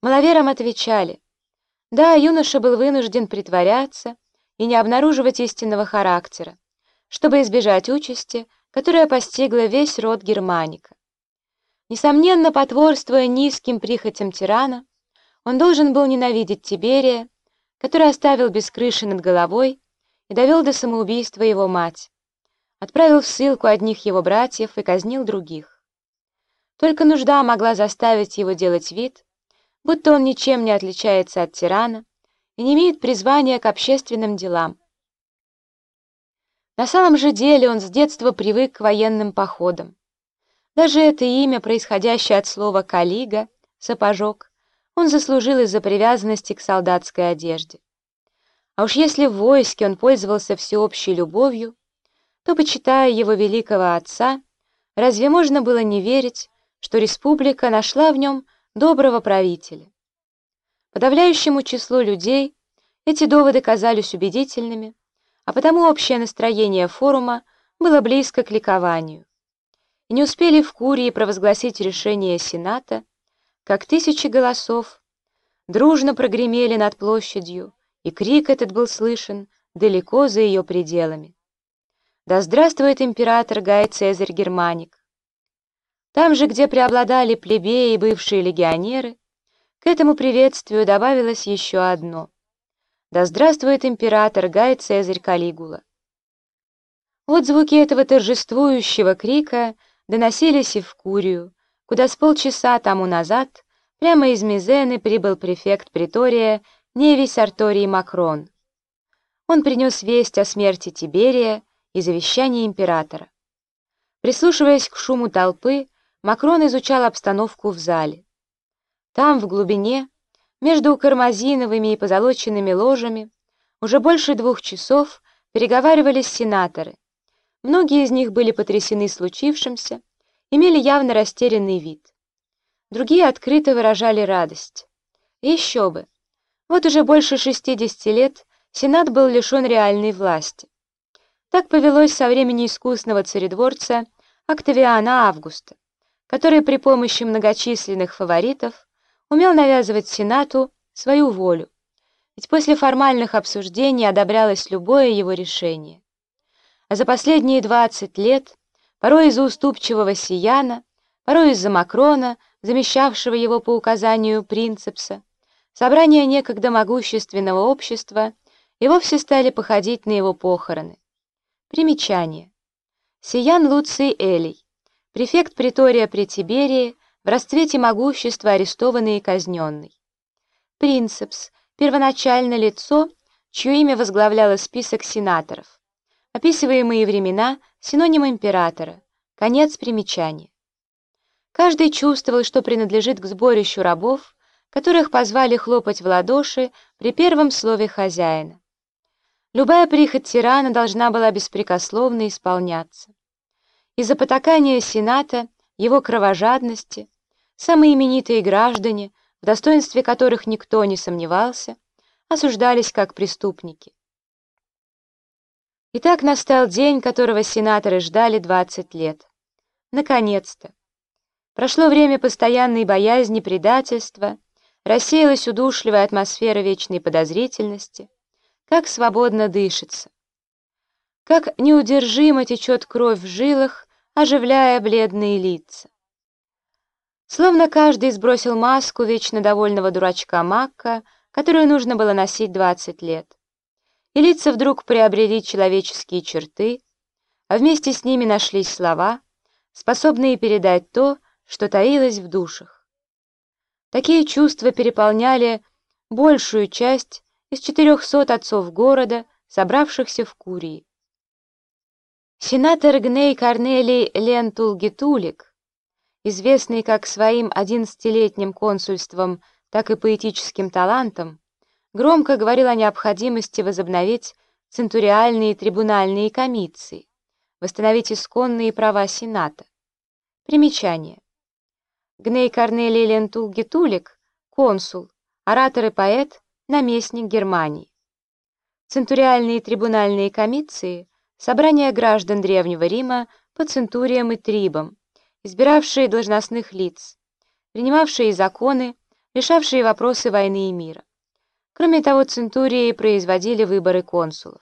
Маловерам отвечали, да, юноша был вынужден притворяться и не обнаруживать истинного характера, чтобы избежать участи, которая постигла весь род Германика. Несомненно, потворствуя низким прихотям тирана, он должен был ненавидеть Тиберия, который оставил без крыши над головой и довел до самоубийства его мать, отправил в ссылку одних его братьев и казнил других. Только нужда могла заставить его делать вид, будто он ничем не отличается от тирана и не имеет призвания к общественным делам. На самом же деле он с детства привык к военным походам. Даже это имя, происходящее от слова «калига», «сапожок», он заслужил из-за привязанности к солдатской одежде. А уж если в войске он пользовался всеобщей любовью, то, почитая его великого отца, разве можно было не верить, что республика нашла в нем доброго правителя? Подавляющему числу людей эти доводы казались убедительными, а потому общее настроение форума было близко к ликованию. И не успели в Курии провозгласить решение Сената, как тысячи голосов дружно прогремели над площадью, и крик этот был слышен далеко за ее пределами. Да здравствует император Гай Цезарь Германик! Там же, где преобладали плебеи и бывшие легионеры, к этому приветствию добавилось еще одно. Да здравствует император Гай Цезарь Калигула! Вот звуки этого торжествующего крика доносились и в Курию, куда с полчаса тому назад прямо из Мизены прибыл префект притория Невий Сарторий Макрон. Он принес весть о смерти Тиберия и завещании императора. Прислушиваясь к шуму толпы, Макрон изучал обстановку в зале. Там, в глубине, между кармазиновыми и позолоченными ложами, уже больше двух часов переговаривались сенаторы. Многие из них были потрясены случившимся, имели явно растерянный вид. Другие открыто выражали радость. Еще бы! Вот уже больше 60 лет Сенат был лишен реальной власти. Так повелось со времени искусного царедворца Октавиана Августа, который при помощи многочисленных фаворитов умел навязывать Сенату свою волю, ведь после формальных обсуждений одобрялось любое его решение. А за последние 20 лет, порой из-за уступчивого Сияна, порой из-за Макрона, замещавшего его по указанию принцепса, Собрания некогда могущественного общества и вовсе стали походить на его похороны. Примечание. Сиян Луций Элей, префект притория при Тиберии, в расцвете могущества арестованный и казненный. Принцепс, первоначально лицо, чье имя возглавляло список сенаторов. Описываемые времена — синоним императора. Конец примечания. Каждый чувствовал, что принадлежит к сборищу рабов, которых позвали хлопать в ладоши при первом слове хозяина. Любая прихоть тирана должна была беспрекословно исполняться. Из-за потакания Сената, его кровожадности, самые именитые граждане, в достоинстве которых никто не сомневался, осуждались как преступники. Итак, настал день, которого сенаторы ждали 20 лет. Наконец-то. Прошло время постоянной боязни предательства, рассеялась удушливая атмосфера вечной подозрительности, как свободно дышится, как неудержимо течет кровь в жилах, оживляя бледные лица. Словно каждый сбросил маску вечно довольного дурачка Макка, которую нужно было носить 20 лет. И лица вдруг приобрели человеческие черты, а вместе с ними нашлись слова, способные передать то, что таилось в душах. Такие чувства переполняли большую часть из 400 отцов города, собравшихся в Курии. Сенатор Гней Корнелий Лентулгитулик, известный как своим одиннадцатилетним консульством, так и поэтическим талантом, громко говорил о необходимости возобновить центуриальные трибунальные комиции, восстановить исконные права Сената. Примечание. Гней Корнелий Лентул-Гитулик, консул, оратор и поэт, наместник Германии. Центуриальные трибунальные комиции – собрание граждан Древнего Рима по центуриям и трибам, избиравшие должностных лиц, принимавшие законы, решавшие вопросы войны и мира. Кроме того, центурии производили выборы консулов.